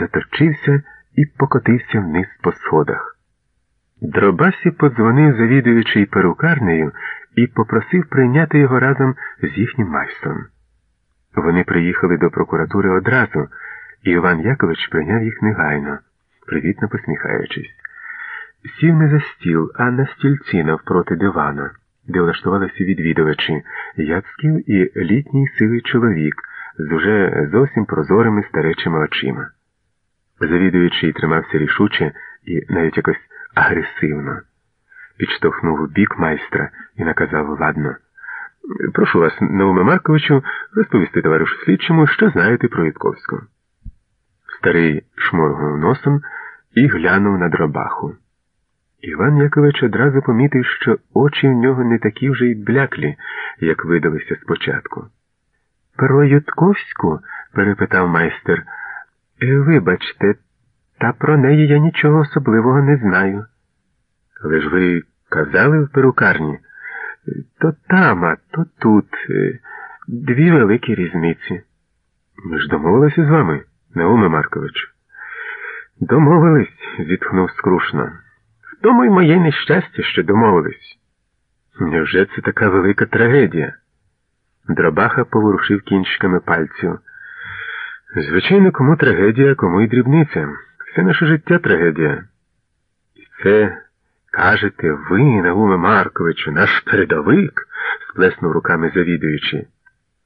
заточився і покотився вниз по сходах. Дробасі подзвонив завідуючий перукарнею і попросив прийняти його разом з їхнім майстром. Вони приїхали до прокуратури одразу, і Іван Якович прийняв їх негайно, привітно посміхаючись. Сів не за стіл, а на стільці навпроти дивана, де влаштувалися відвідувачі, Яцьків і літній сивий чоловік з уже зовсім прозорими старечими очима. Завідуючий тримався рішуче і навіть якось агресивно. Підштовхнув у бік майстра і наказав ладно. Прошу вас, Науме Марковичу, розповісти товаришу слідчому, що знаєте про Вітковську. Старий шморгнув носом і глянув на дробаху. Іван Якович одразу помітив, що очі в нього не такі вже й бляклі, як видалися спочатку. Про Ютковську? перепитав майстер. «Е, вибачте, та про неї я нічого особливого не знаю. Але ж ви казали в перукарні? То там, а то тут. Е, дві великі різниці. Ми ж домовилися з вами, Науме Маркович. Домовились, зітхнув скрушно. В тому й моє нещастя, що домовились. Невже це така велика трагедія? Дробаха поворушив кінчиками пальців. Звичайно, кому трагедія, кому й дрібниця. Все наше життя трагедія. І це, кажете, ви, Науме Марковичу, наш передовик, сплеснув руками завідуючи.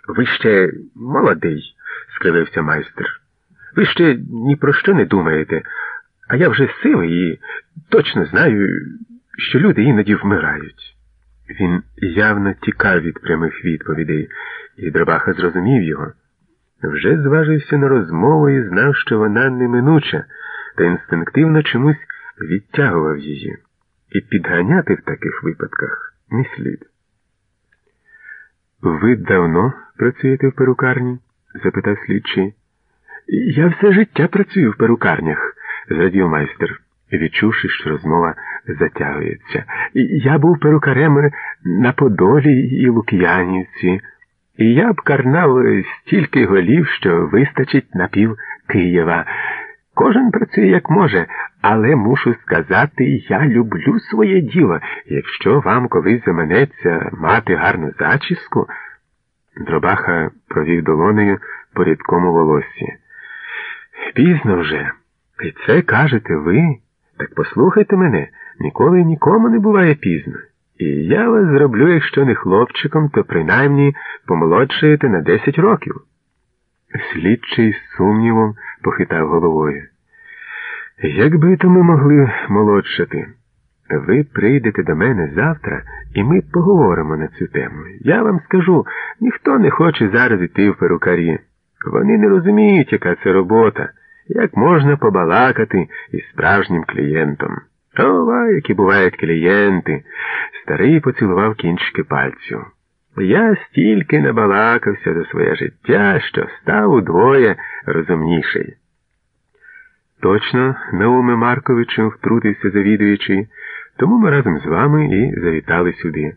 Ви ще молодий, скривився майстер. Ви ще ні про що не думаєте, а я вже сивий і точно знаю, що люди іноді вмирають. Він явно тікав від прямих відповідей, і Дробаха зрозумів його. Вже зважився на розмову і знав, що вона неминуча, та інстинктивно чомусь відтягував її. І підганяти в таких випадках не слід. Ви давно працюєте в перукарні? запитав слідчий. Я все життя працюю в перукарнях, зрадів майстер, відчувши, що розмова затягується. Я був перукарем на Подолі і Лук'янівці, і я б карнав стільки голів, що вистачить на пів Києва. Кожен працює як може, але мушу сказати, я люблю своє діло. Якщо вам колись заманеться мати гарну зачіску. Дробаха провів долонею по рідкому волоссі. Пізно вже. І це кажете ви? Так послухайте мене, ніколи нікому не буває пізно. І я вас зроблю, якщо не хлопчиком, то принаймні помолодшаєте на десять років. Слідчий з сумнівом похитав головою. Якби то ми могли молодшати? Ви прийдете до мене завтра, і ми поговоримо на цю тему. Я вам скажу, ніхто не хоче зараз іти в перукарі. Вони не розуміють, яка це робота, як можна побалакати із справжнім клієнтом. Ова, які бувають клієнти. Старий поцілував кінчики пальців. Я стільки набалакався за своє життя, що став удвоє розумніший. Точно, Науме Марковичу, втрутився завідуючий, тому ми разом з вами і завітали сюди.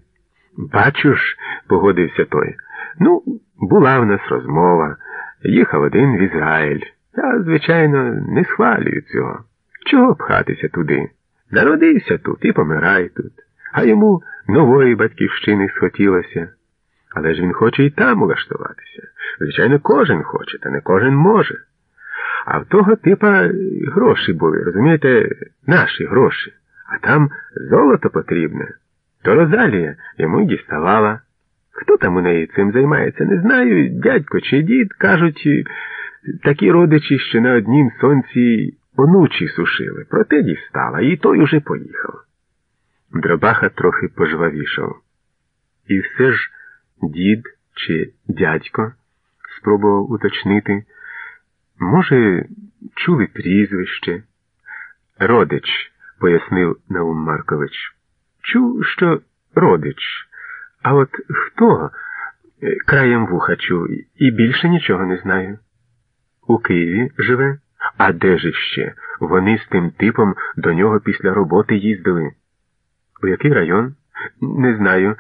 Бачу ж, погодився той. Ну, була в нас розмова. Їхав один в Ізраїль. Я, звичайно, не схвалюю цього. Чого пхатися туди? Народився тут і помирай тут, а йому нової батьківщини схотілося. Але ж він хоче і там улаштуватися. Звичайно, кожен хоче, та не кожен може. А в того типа гроші були, розумієте, наші гроші, а там золото потрібне. То Розалія йому й діставала. Хто там у неї цим займається, не знаю, дядько чи дід, кажуть, такі родичі, що на однім сонці онучі сушили, проте дістала, і той уже поїхав. Дробаха трохи пожвавішав. І все ж дід чи дядько спробував уточнити. Може, чули прізвище? Родич, пояснив Наум Маркович. Чув, що родич. А от хто? Краєм вуха чув і більше нічого не знаю. У Києві живе? А де ж іще? Вони з тим типом до нього після роботи їздили. У який район? Не знаю.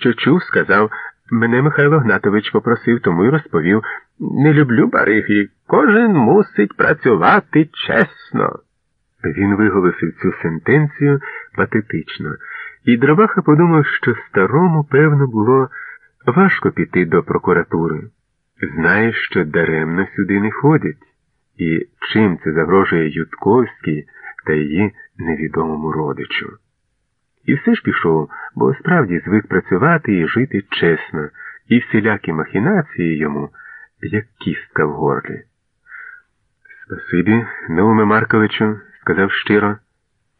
Що чув, сказав. Мене Михайло Гнатович попросив, тому й розповів. Не люблю бариги. Кожен мусить працювати чесно. Він виголосив цю сентенцію патетично, і Дробаха подумав, що старому, певно, було важко піти до прокуратури. Знає, що даремно сюди не ходять, і чим це загрожує Ютковській та її невідомому родичу. І все ж пішов, бо справді звик працювати і жити чесно, і всілякі махінації йому, як кістка в горлі. Спасибі, Науме Марковичу, сказав щиро.